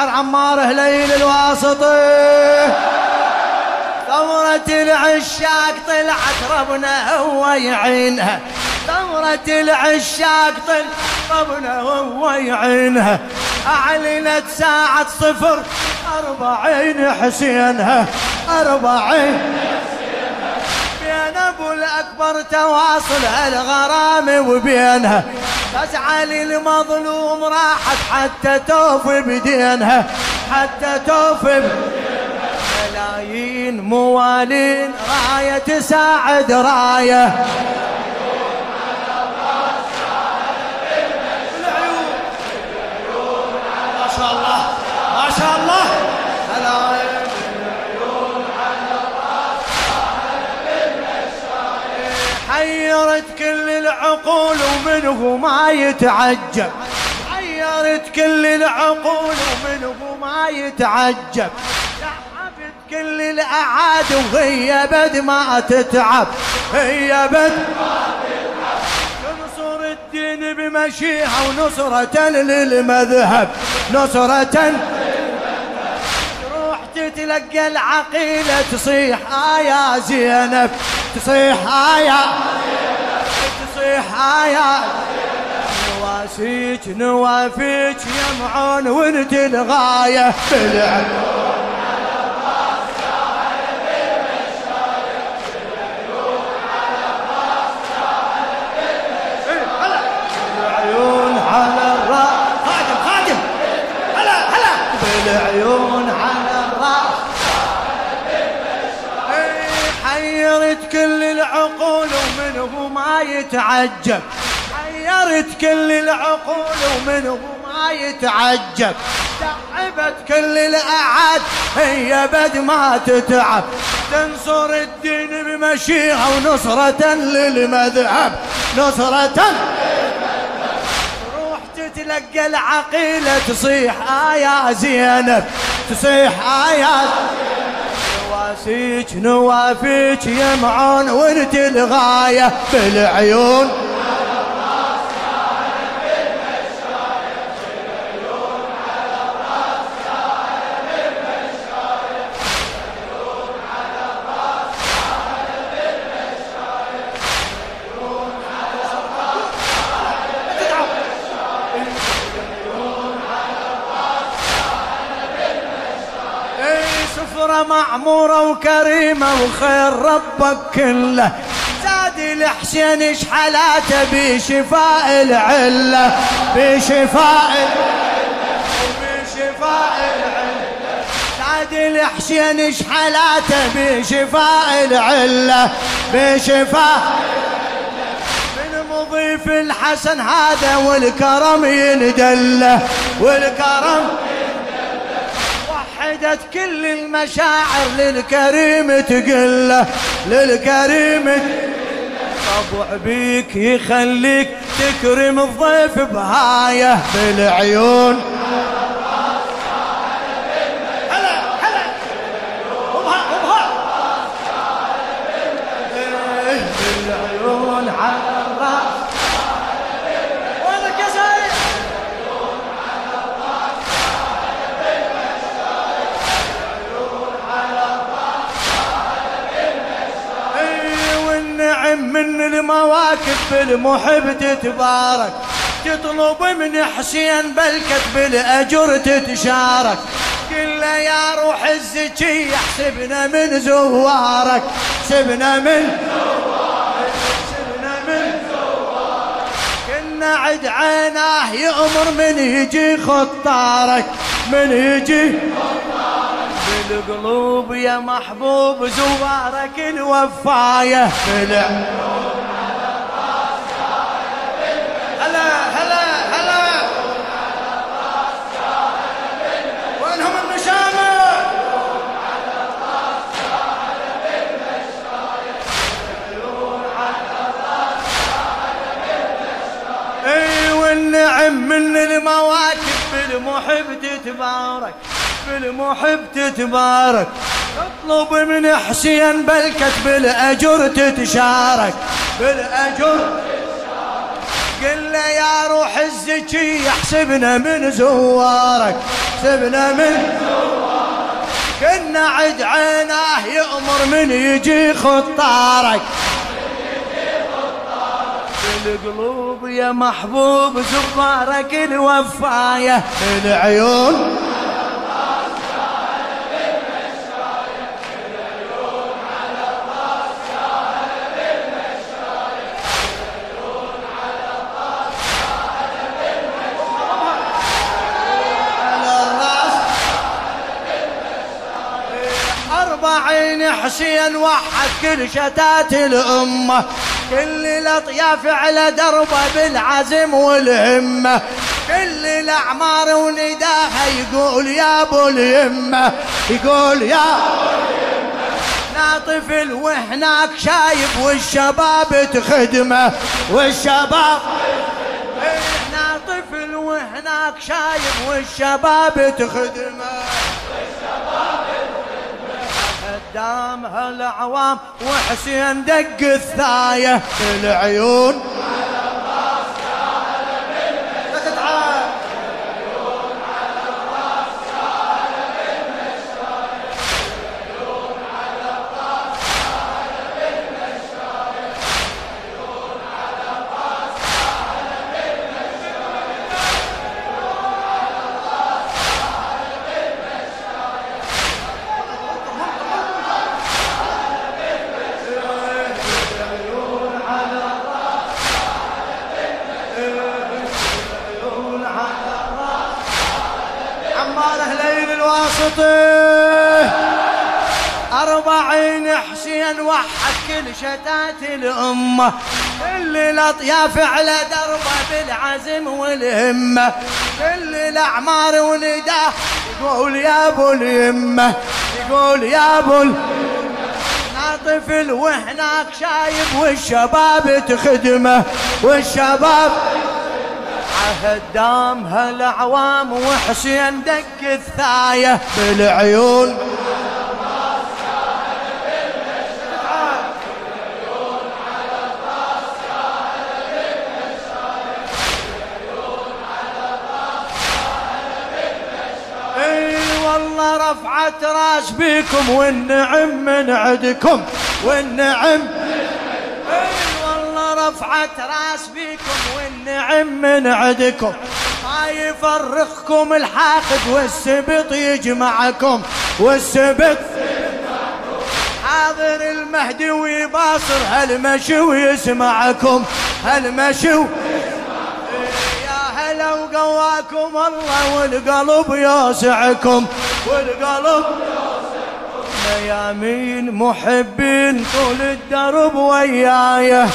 الشاعر عمار هليل الواسطي ثورة العشاق طلعت ربنا هو يعينها. ثورة العشاق طلعت ربنا هو يعينها. أعلنت ساعة صفر أربعين حسينها. أربعين بين أبو الأكبر تواصل الغرام وبينها. تزعل المظلوم راحت حتى توفي بدينها حتى توفي ملايين موالين راية تساعد راية. العقول ومنه ما يتعجب. حيرت كل العقول ومنه ما يتعجب. تعبت كل الأعاد وهي بد ما تتعب. هي بد تنصر الدين بمشيها ونصرة للمذهب. نصرة تروح تتلقى العقيلة تصيح آيا زينب تصيح آيا تصيح آيا نواسيك نوافيك يمعون وانت الغاية. بالعلم يتعجب. حيرت كل العقول ومنه ما يتعجب. تعبت كل الأعاد هي بد ما تتعب. تنصر الدين بمشيها ونصرة للمذهب. نصرة تروح تتلقى العقيلة تصيح آيا زينب تصيح آيا نواسيك نوافيك يمعون وانت الغاية بالعيون. معمورة وكريمة وخير ربك كله. زاد الحسين شحلاته بشفاء العلة بشفاء العلة. بشفاء العلة. زاد الحسين شحلاته بشفاء العلة. بشفاء من مضيف الحسن هذا والكرم يندله. والكرم وحدت كل المشاعر للكريم تقله للكريم. طبع بيك يخليك تكرم الضيف بهاية بالعيون. من المواكب بالمحب تتبارك. تطلب من حسين بالكت بالاجر تتشارك. له يا روح الزكية حسبنا من زوارك. سبنا من سبنا من كنا عد عيناه يأمر من يجي خطارك. من يجي بالقلوب يا محبوب زوارك الوفاية. بلا هلا هلا هلا. وينهم النشامة؟ إي والنعم من المواكب بالمحب تتبارك. بالمحب تتبارك. اطلب من حسين بالكت بالاجر تتشارك. بالأجر قل له يا روح الزكي احسبنا من زوارك. احسبنا من زوارك. كنا عد عيناه يأمر من يجي خطارك. القلوب يا محبوب زوارك الوفاية. العيون أربعين حسين وحد كل شتات الأمة. كل الأطياف على دربه بالعزم والهمة. كل الأعمار ونداها يقول يا أبو اليمة يقول يا طفل وهناك شايف والشباب تخدمه. والشباب هنا طفل وهناك شايف والشباب تخدمه. قدام هالعوام وحسين دق الثاية العيون واسطه أربعين حسين وحد كل شتات الأمة. كل الأطياف على دربه بالعزم والهمة. كل الأعمار ونداه يقول يا أبو اليمة يقول يا أبو طفل وهناك شايب والشباب تخدمه. والشباب هدام هالأعوام وحسين دق الثاية بالعيون. والله رفعت راس بيكم والنعم من عدكم والنعم رفعت راس بيكم والنعم من عدكم. ما يفرقكم الحاقد والسبط يجمعكم. والسبط حاضر المهدي ويباصر هالمشي ويسمعكم هالمشي يا هلا وقواكم الله والقلب يوسعكم. والقلب ميامين محبين طول الدرب ويايه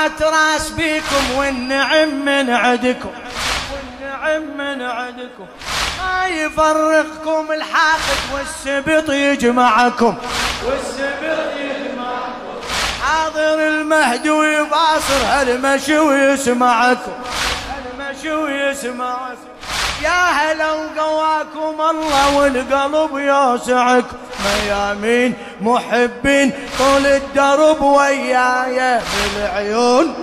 رفعت راس بيكم والنعم من عدكم. والنعم من عدكم. ما يفرقكم الحاقد والسبط يجمعكم. والسبط يجمعكم. حاضر المهدي ويباصر هالمشي ويسمعكم. هالمشي ويسمعكم. يا هلا وقواكم الله والقلب يوسعكم. ميامين محبين طول الدرب وياي بالعيون.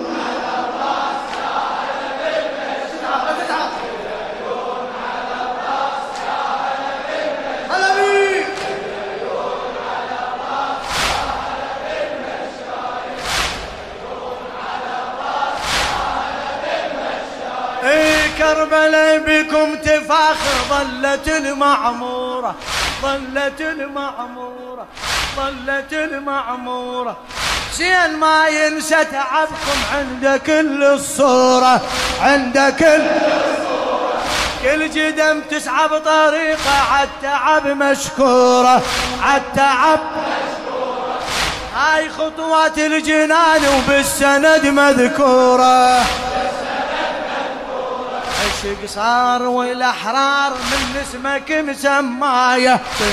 كربلاء بكم تفاخر ظلت المعمورة ظلت المعمورة ظلت المعمورة. زين ما ينسى تعبكم عند كل الصورة عند كل كل جدم تسعى بطريقة عالتعب مشكورة عالتعب هاي خطوات الجنان وبالسند مذكورة. عشق صار والأحرار من اسمك مسماية في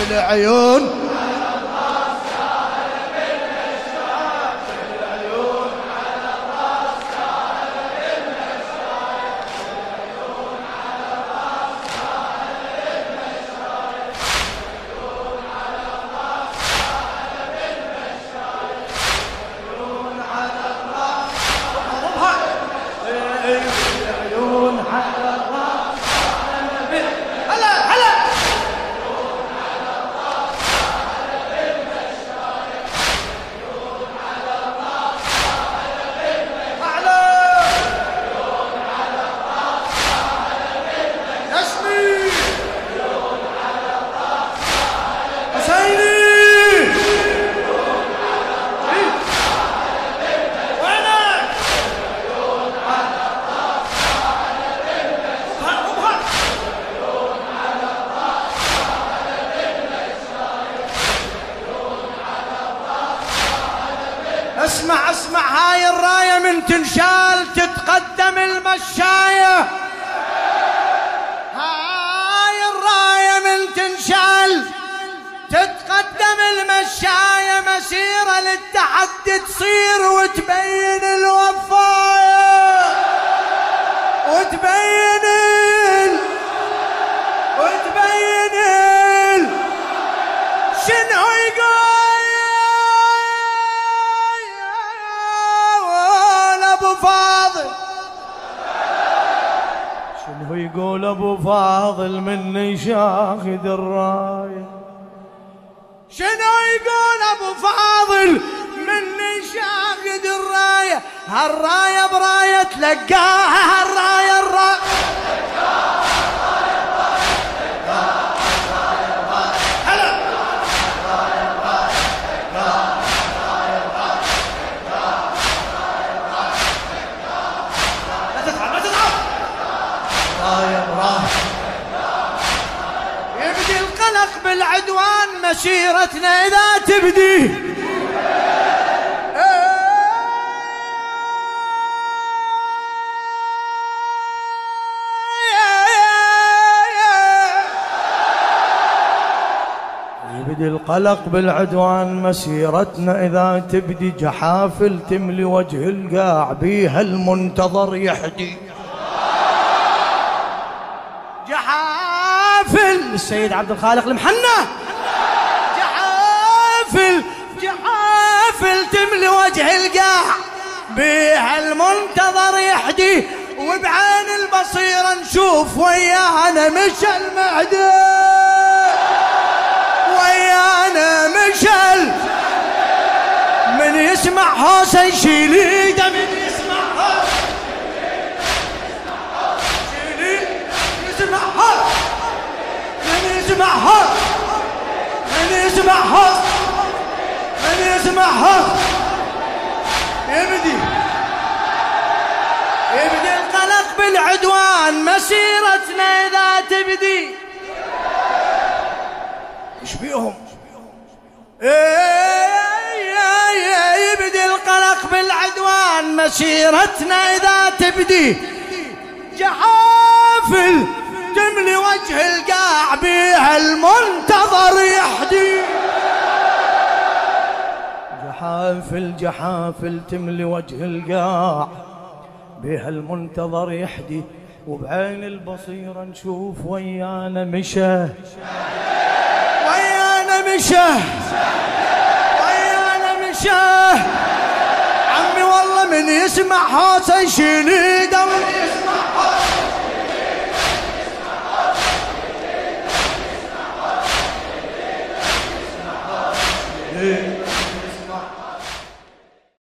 تصير وتبين الوفاية وتبين وتبين شنو يقول أبو فاضل؟ مني شاهد الراية؟ شنو يقول أبو فاضل؟ مني شاهد الراية هالراية براية تلقاها هالراية الراية بالعدوان مسيرتنا إذا تبدي. يبدي القلق بالعدوان مسيرتنا إذا تبدي جحافل تملي وجه القاع بيها المنتظر يحدي. جحافل! السيد عبد الخالق المحنة! جحافل! جحافل تملي وجه القاع بيها المنتظر يحدي. وبعين البصيرة نشوف ويانا مش المعدي يسمع هوسه يشيل ايده من يسمعها من يسمعها من يسمعها يبدي يبدي القلق بالعدوان مسيرتنا إذا تبدي. إيش بيهم؟ يبدي مسيرتنا إذا تبدي. جحافل تملي وجه القاع بيها المنتظر يحدي. جحافل جحافل تملي وجه القاع بيها المنتظر يحدي. وبعين البصيرة نشوف ويانا مشى. ويانا مشى. ويانا مشى. من يسمع حوسه يشيل ايده